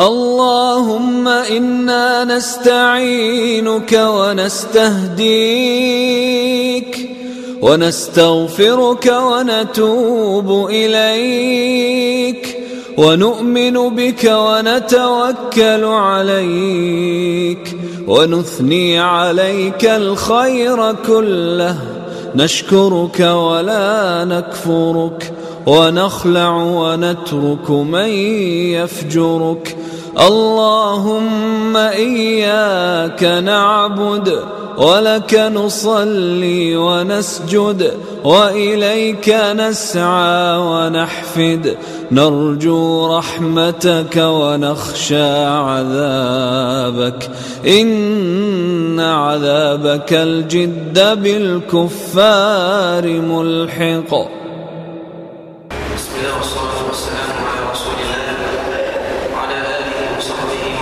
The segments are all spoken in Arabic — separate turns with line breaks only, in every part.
اللهم إنا نستعينك ونستهديك ونستغفرك ونتوب إليك ونؤمن بك ونتوكل عليك ونثني عليك الخير كله نشكرك ولا نكفرك ونخلع ونترك من يفجرك اللهم إياك نعبد ولك نصلي ونسجد وإليك نسعى ونحفد. نرجو رحمتك ونخشى عذابك. إن عذابك الجد بالكفار ملحق.
خلال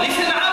你去拿